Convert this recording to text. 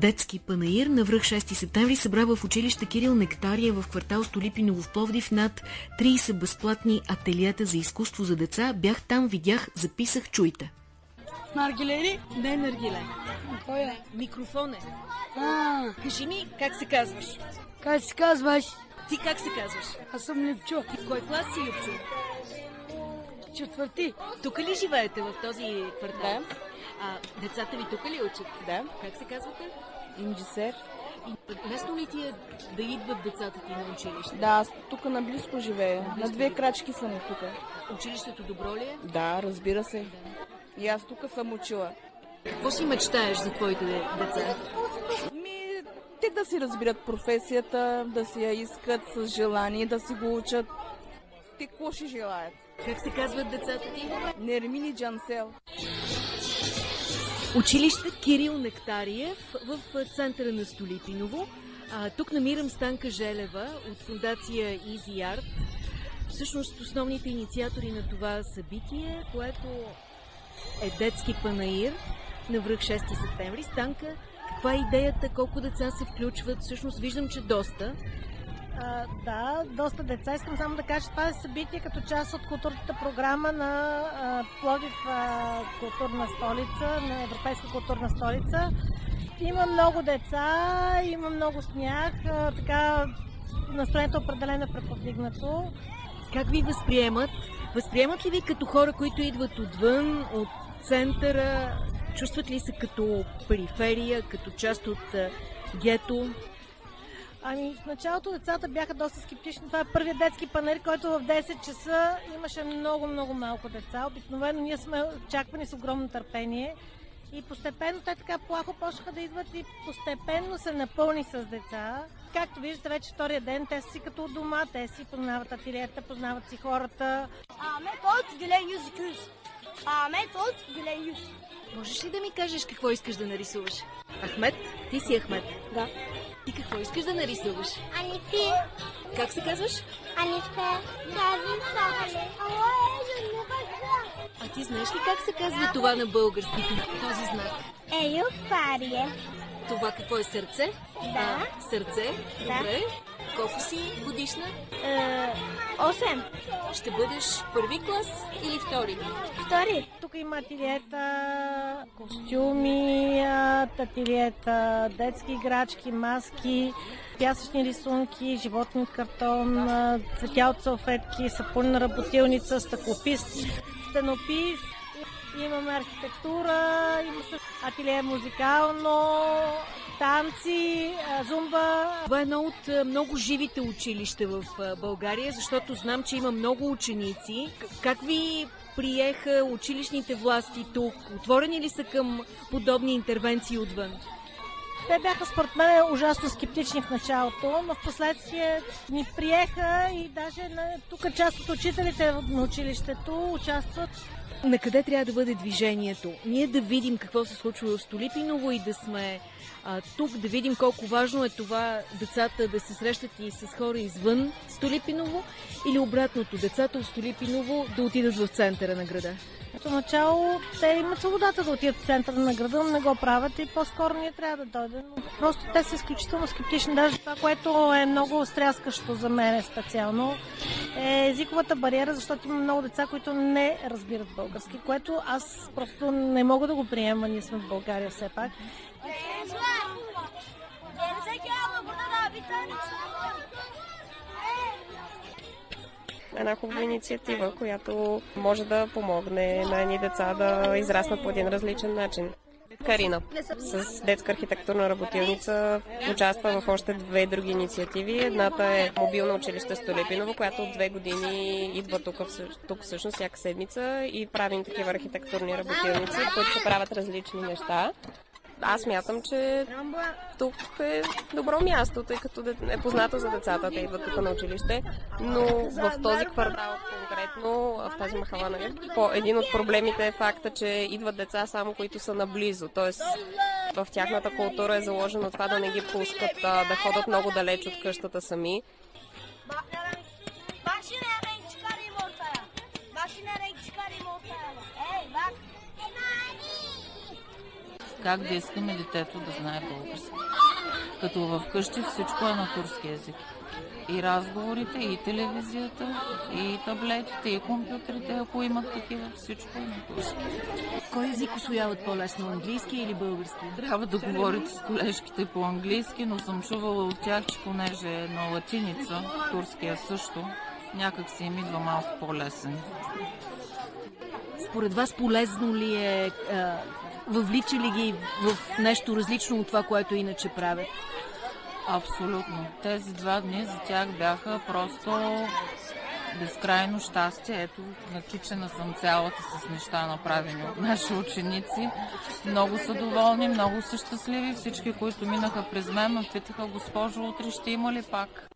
детски панаир на връх 6 септември събра в училище Кирил Нектария в квартал Столипиново в Пловдив над 30 безплатни ателиета за изкуство за деца. Бях там, видях, записах, чуйте. Наргиле ли? Не наргиле. Кой е? Микрофон е. А, Кажи ми, как се казваш? как си казваш? Ти как се казваш? Аз съм в кой клас си, Любчо? Четвърти. Тук ли живеете в този квартал? Да. А децата ви тук ли учат? Да. Как се казвате? Инджисер. И лесно ли ти е да идват децата ти на училище? Да, аз тук наблизко живея. На две крачки съм от тук. Училището добро ли е? Да, разбира се. И аз тук съм учила. Какво си мечтаеш за твоите деца? Ми, те да си разбират професията, да си я искат с желание, да си го учат. Те какво ще желаят? Как се казват децата ти? Нермини Джансел. Училище Кирил Нектариев в центъра на Столипиново. А, тук намирам Станка Желева от фундация Easy Art. Всъщност основните инициатори на това събитие, което е детски панаир на връх 6 септември. Станка, каква е идеята, колко деца се включват? Всъщност виждам, че доста. А, да, доста деца. Искам само да кажа, това е събитие като част от културната програма на а, Пловдив а, културна столица, на Европейска културна столица. Има много деца, има много сняг, а, така настроението определено е преповдигнато. Как ви възприемат? Възприемат ли ви като хора, които идват отвън, от центъра? Чувстват ли се като периферия, като част от гето? Ами, в началото децата бяха доста скептични. Това е първият детски панер, който в 10 часа имаше много, много малко деца. Обикновено ние сме очаквани с огромно търпение. И постепенно те така плахо почнаха да идват и постепенно се напълни с деца. Както виждате, вече втория ден те са си като от дома, те си познават ателиета, познават си хората. Ahmet Ot Gülen Yüz 200. Ahmet Ot Gülen Yüz. Можеш ли да ми кажеш какво искаш да нарисуваш? Ахмет? Ти си Ахмет. Да. Ти какво искаш да нарисуваш? Анифи. Как се казваш? Анифе. Не бача. А ти знаеш ли как се казва това на български, този знак? Eyüp Fariye. Това какво е сърце? Да. А, сърце? Да. Добре. Колко си годишна? Ee, Osem. Ще бъдеш първи клас или втори? Втори. Тук има ателиета, костюми, ателиета, детски играчки, маски, пясъчни рисунки, животни от картон, цветя от салфетки, сапунна работилница, стъклопис, стенопис. Имаме архитектура, има също ателие музикално, танци, зумба. Това е едно от много живите училища в България, защото знам, че има много ученици. Как ви приеха училищните власти тук? Отворени ли са към подобни интервенции отвън? Те бяха според мен ужасно скептични в началото, но в последствие ни приеха и даже на, тук част от учителите на училището участват. На къде трябва да бъде движението? Ние да видим какво се случва в Столипиново и да сме а, тук, да видим колко важно е това децата да се срещат и с хора извън Столипиново или обратното, децата в Столипиново да отидат в центъра на града. Като начало те имат свободата да отидат в центъра на града, но не го правят и по-скоро ние трябва да дойдем. Просто те са изключително скептични. Даже това, което е много стряскащо за мен специално, е езиковата бариера, защото има много деца, които не разбират български, което аз просто не мога да го приема. Ние сме в България все пак. Една хубава инициатива, която може да помогне на едни деца да израснат по един различен начин. Карина с детска архитектурна работилница участва в още две други инициативи. Едната е мобилно училище Столепиново, която от две години идва тук, тук всъщност всяка седмица и правим такива архитектурни работилници, които се правят различни неща. Аз мятам, че тук е добро място, тъй като е познато за децата. Те идват тук на училище, но в този квартал конкретно, в тази махала, нали, един от проблемите е факта, че идват деца само, които са наблизо. Тоест, в тяхната култура е заложено това да не ги пускат да ходят много далеч от къщата сами. Как да искаме детето да знае български. Като в къщи всичко е на турски язик. И разговорите, и телевизията, и таблетите, и компютрите, ако имат такива, всичко е на турски. Кой език освояват по-лесно, английски или български? Трябва да говорите с колежките по английски, но съм чувала от тях, че понеже е на латиница, турския също, някак си им идва малко по-лесен. Според вас полезно ли е, въвлича ли ги в нещо различно от това, което иначе правят? Абсолютно. Тези два дни за тях бяха просто безкрайно щастие. Ето, накичена съм цялата с неща, направени от наши ученици. Много са доволни, много са щастливи. Всички, които минаха през мен, ме питаха, госпожо, утре ще има ли пак?